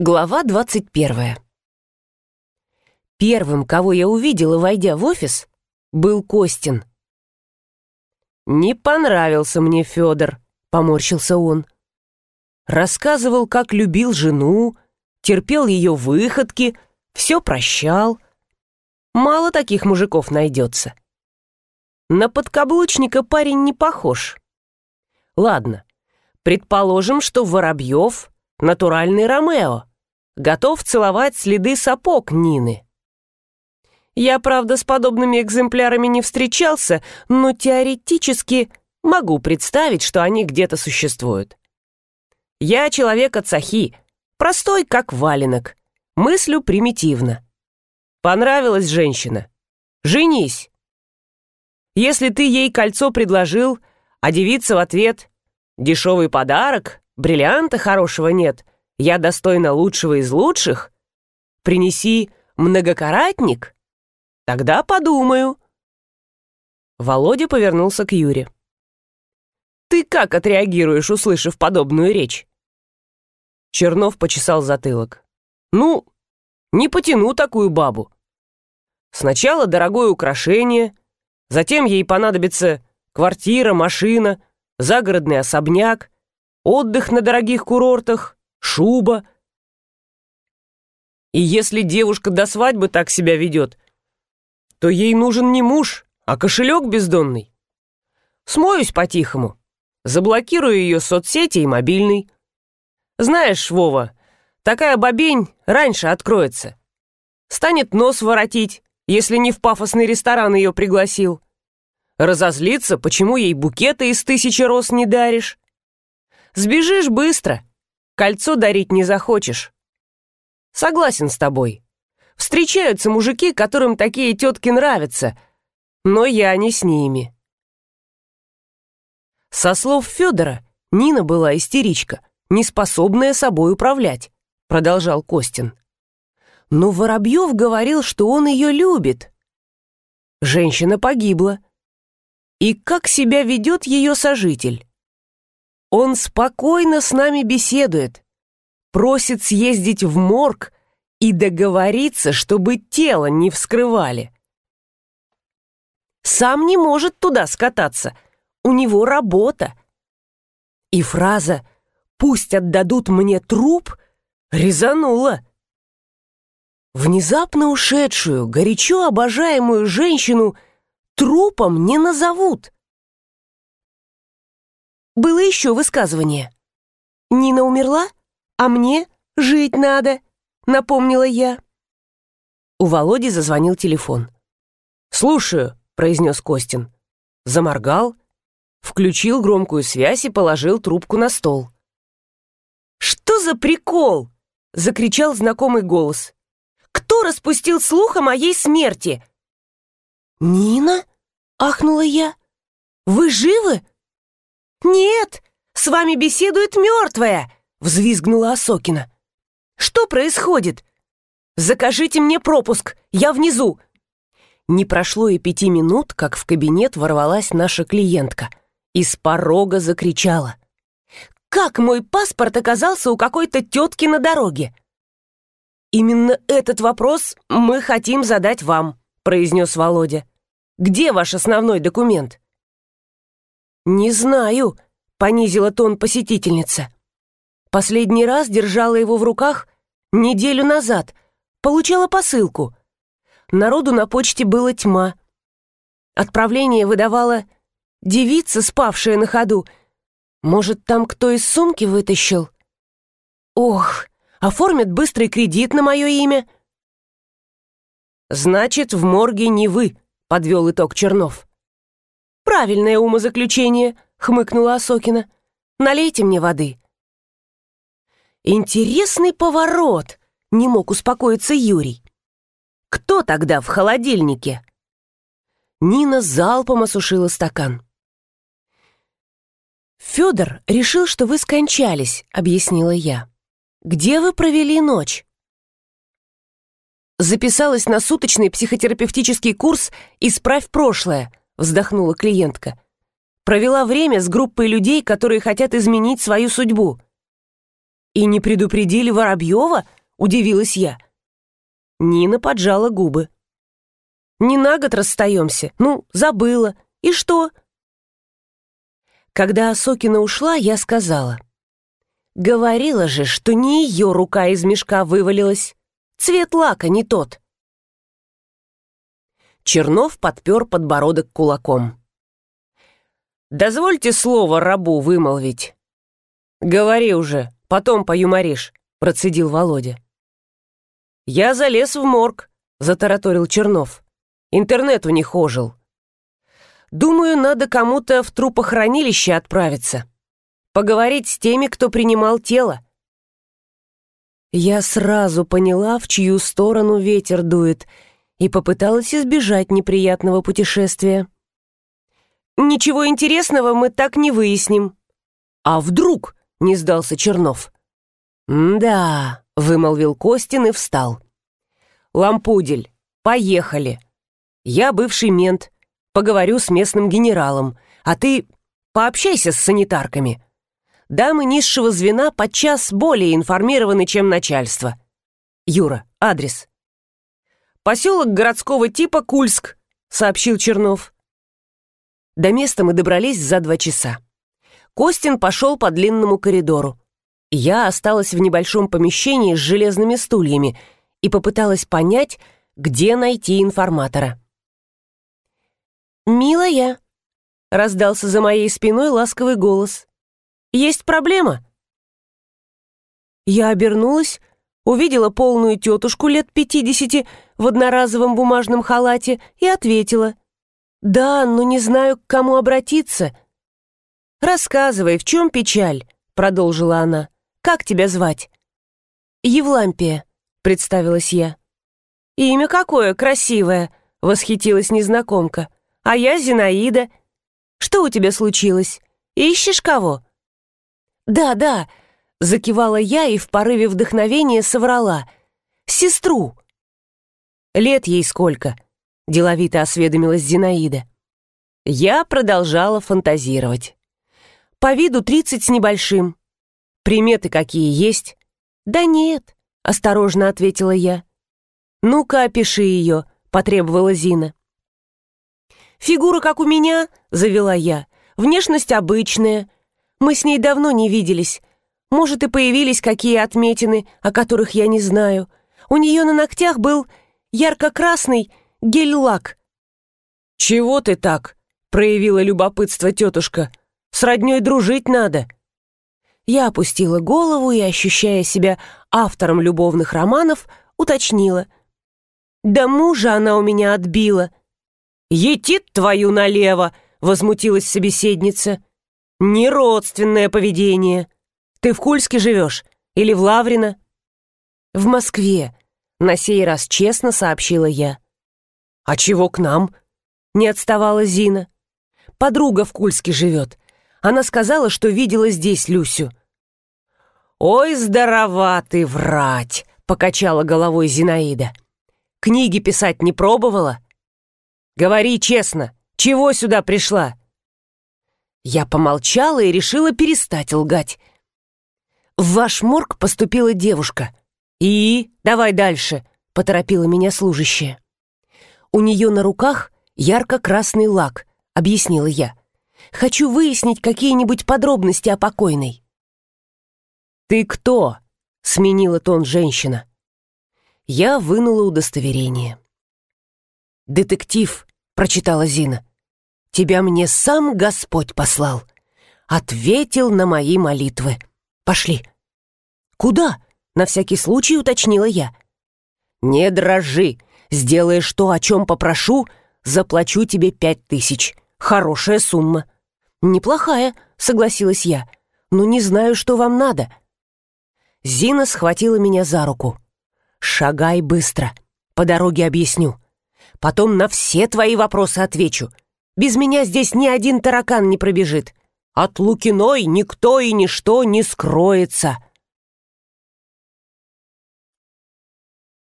Глава 21. Первым, кого я увидела, войдя в офис, был Костин. «Не понравился мне Федор», — поморщился он. Рассказывал, как любил жену, терпел ее выходки, все прощал. Мало таких мужиков найдется. На подкаблучника парень не похож. Ладно, предположим, что Воробьев — натуральный Ромео, готов целовать следы сапог Нины. Я, правда, с подобными экземплярами не встречался, но теоретически могу представить, что они где-то существуют. Я человек от Сахи, простой, как валенок, мыслю примитивно. Понравилась женщина? Женись. Если ты ей кольцо предложил, а девица в ответ «дешевый подарок», бриллианта хорошего нет, я достойна лучшего из лучших, принеси многокаратник, тогда подумаю». Володя повернулся к Юре. «Ты как отреагируешь, услышав подобную речь?» Чернов почесал затылок. «Ну, не потяну такую бабу. Сначала дорогое украшение, затем ей понадобится квартира, машина, загородный особняк, отдых на дорогих курортах, шуба. И если девушка до свадьбы так себя ведет, то ей нужен не муж, а кошелек бездонный. Смоюсь по-тихому, заблокирую ее соцсети и мобильный. Знаешь, Вова, такая бобень раньше откроется. Станет нос воротить, если не в пафосный ресторан ее пригласил. Разозлиться, почему ей букеты из тысячи роз не даришь. Сбежишь быстро. Кольцо дарить не захочешь. Согласен с тобой. Встречаются мужики, которым такие тетки нравятся, но я не с ними. Со слов Федора, Нина была истеричка, неспособная собой управлять, продолжал Костин. Но Воробьев говорил, что он ее любит. Женщина погибла. И как себя ведет ее сожитель? Он спокойно с нами беседует, просит съездить в морг и договориться, чтобы тело не вскрывали. Сам не может туда скататься, у него работа. И фраза «пусть отдадут мне труп» резанула. Внезапно ушедшую, горячо обожаемую женщину трупом не назовут. Было еще высказывание. «Нина умерла, а мне жить надо», — напомнила я. У Володи зазвонил телефон. «Слушаю», — произнес Костин. Заморгал, включил громкую связь и положил трубку на стол. «Что за прикол?» — закричал знакомый голос. «Кто распустил слух о моей смерти?» «Нина?» — ахнула я. «Вы живы?» «Нет, с вами беседует мертвая!» — взвизгнула Осокина. «Что происходит? Закажите мне пропуск, я внизу!» Не прошло и пяти минут, как в кабинет ворвалась наша клиентка и с порога закричала. «Как мой паспорт оказался у какой-то тетки на дороге?» «Именно этот вопрос мы хотим задать вам», — произнес Володя. «Где ваш основной документ?» «Не знаю», — понизила тон посетительница. «Последний раз держала его в руках неделю назад, получала посылку. Народу на почте было тьма. Отправление выдавала девица, спавшая на ходу. Может, там кто из сумки вытащил? Ох, оформят быстрый кредит на мое имя». «Значит, в морге не вы», — подвел итог Чернов. «Правильное умозаключение», — хмыкнула Осокина. «Налейте мне воды». «Интересный поворот», — не мог успокоиться Юрий. «Кто тогда в холодильнике?» Нина залпом осушила стакан. «Федор решил, что вы скончались», — объяснила я. «Где вы провели ночь?» Записалась на суточный психотерапевтический курс «Исправь прошлое», вздохнула клиентка. Провела время с группой людей, которые хотят изменить свою судьбу. «И не предупредили Воробьева?» — удивилась я. Нина поджала губы. «Не на год расстаемся. Ну, забыла. И что?» Когда Осокина ушла, я сказала. «Говорила же, что не ее рука из мешка вывалилась. Цвет лака не тот». Чернов подпер подбородок кулаком. «Дозвольте слово рабу вымолвить». «Говори уже, потом поюморишь», — процедил Володя. «Я залез в морг», — затараторил Чернов. «Интернет у них ожил. Думаю, надо кому-то в трупохранилище отправиться. Поговорить с теми, кто принимал тело». Я сразу поняла, в чью сторону ветер дует, и попыталась избежать неприятного путешествия. «Ничего интересного мы так не выясним». «А вдруг?» — не сдался Чернов. «Да», — вымолвил Костин и встал. «Лампудель, поехали. Я бывший мент, поговорю с местным генералом, а ты пообщайся с санитарками. Дамы низшего звена подчас более информированы, чем начальство. Юра, адрес». «Поселок городского типа Кульск», — сообщил Чернов. До места мы добрались за два часа. Костин пошел по длинному коридору. Я осталась в небольшом помещении с железными стульями и попыталась понять, где найти информатора. «Милая!» — раздался за моей спиной ласковый голос. «Есть проблема?» Я обернулась, увидела полную тетушку лет пятидесяти в одноразовом бумажном халате и ответила. «Да, но не знаю, к кому обратиться». «Рассказывай, в чем печаль?» — продолжила она. «Как тебя звать?» «Евлампия», — представилась я. «Имя какое красивое!» — восхитилась незнакомка. «А я Зинаида. Что у тебя случилось? Ищешь кого?» «Да, да», — закивала я и в порыве вдохновения соврала. «Сестру». «Лет ей сколько?» — деловито осведомилась Зинаида. Я продолжала фантазировать. По виду тридцать с небольшим. Приметы какие есть? Да нет, осторожно ответила я. Ну-ка, опиши ее, потребовала Зина. Фигура как у меня, завела я. Внешность обычная. Мы с ней давно не виделись. Может, и появились какие отметины, о которых я не знаю. У нее на ногтях был ярко-красный гель-лак. «Чего ты так?» — проявила любопытство тетушка. «С родней дружить надо». Я опустила голову и, ощущая себя автором любовных романов, уточнила. «Да мужа она у меня отбила». «Етит твою налево!» — возмутилась собеседница. «Неродственное поведение. Ты в Кульске живешь? Или в Лаврино?» «В Москве», — на сей раз честно сообщила я. «А чего к нам?» — не отставала Зина. «Подруга в Кульске живет. Она сказала, что видела здесь Люсю». «Ой, здорова ты врать!» — покачала головой Зинаида. «Книги писать не пробовала?» «Говори честно, чего сюда пришла?» Я помолчала и решила перестать лгать. «В ваш морг поступила девушка. И? Давай дальше», — поторопила меня служащая. «У нее на руках ярко-красный лак», — объяснила я. «Хочу выяснить какие-нибудь подробности о покойной». «Ты кто?» — сменила тон женщина. Я вынула удостоверение. «Детектив», — прочитала Зина. «Тебя мне сам Господь послал. Ответил на мои молитвы. Пошли». «Куда?» — на всякий случай уточнила я. «Не дрожи. Сделаешь то, о чем попрошу, заплачу тебе пять тысяч. Хорошая сумма». «Неплохая», — согласилась я. «Но не знаю, что вам надо». Зина схватила меня за руку. «Шагай быстро. По дороге объясню. Потом на все твои вопросы отвечу. Без меня здесь ни один таракан не пробежит. От Лукиной никто и ничто не скроется».